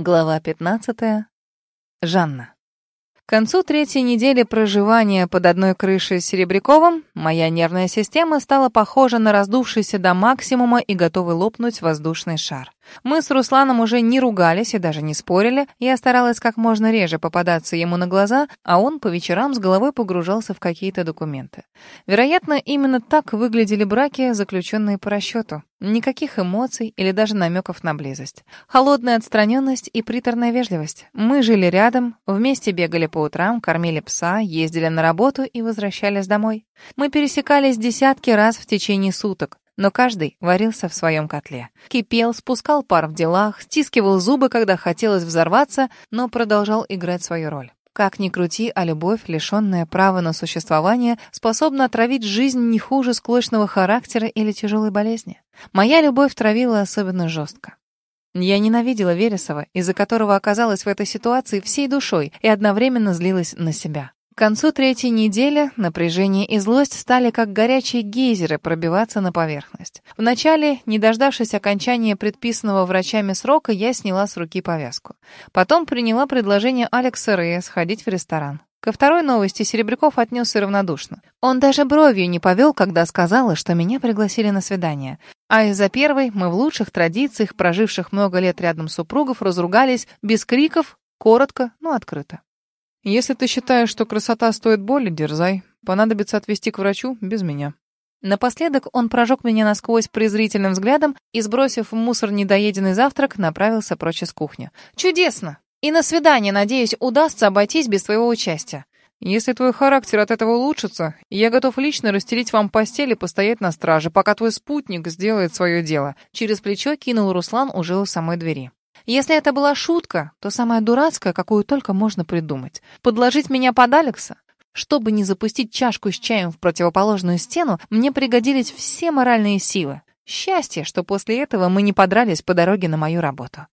Глава 15. Жанна. К концу третьей недели проживания под одной крышей с Серебряковым моя нервная система стала похожа на раздувшийся до максимума и готовый лопнуть воздушный шар. Мы с Русланом уже не ругались и даже не спорили. Я старалась как можно реже попадаться ему на глаза, а он по вечерам с головой погружался в какие-то документы. Вероятно, именно так выглядели браки, заключенные по расчету. Никаких эмоций или даже намеков на близость. Холодная отстраненность и приторная вежливость. Мы жили рядом, вместе бегали по утрам, кормили пса, ездили на работу и возвращались домой. Мы пересекались десятки раз в течение суток но каждый варился в своем котле. Кипел, спускал пар в делах, стискивал зубы, когда хотелось взорваться, но продолжал играть свою роль. Как ни крути, а любовь, лишенная права на существование, способна отравить жизнь не хуже склочного характера или тяжелой болезни. Моя любовь травила особенно жестко. Я ненавидела Вересова, из-за которого оказалась в этой ситуации всей душой и одновременно злилась на себя. К концу третьей недели напряжение и злость стали как горячие гейзеры пробиваться на поверхность. Вначале, не дождавшись окончания предписанного врачами срока, я сняла с руки повязку. Потом приняла предложение Алекса Рея сходить в ресторан. Ко второй новости Серебряков отнесся равнодушно. Он даже бровью не повел, когда сказала, что меня пригласили на свидание. А из-за первой мы в лучших традициях, проживших много лет рядом супругов, разругались без криков, коротко, но открыто. Если ты считаешь, что красота стоит боли, дерзай. Понадобится отвезти к врачу без меня. Напоследок он прожег меня насквозь презрительным взглядом и, сбросив в мусор недоеденный завтрак, направился прочь из кухни. «Чудесно! И на свидание, надеюсь, удастся обойтись без твоего участия. Если твой характер от этого улучшится, я готов лично расстелить вам постель и постоять на страже, пока твой спутник сделает свое дело». Через плечо кинул Руслан уже у самой двери. Если это была шутка, то самая дурацкая, какую только можно придумать. Подложить меня под Алекса? Чтобы не запустить чашку с чаем в противоположную стену, мне пригодились все моральные силы. Счастье, что после этого мы не подрались по дороге на мою работу.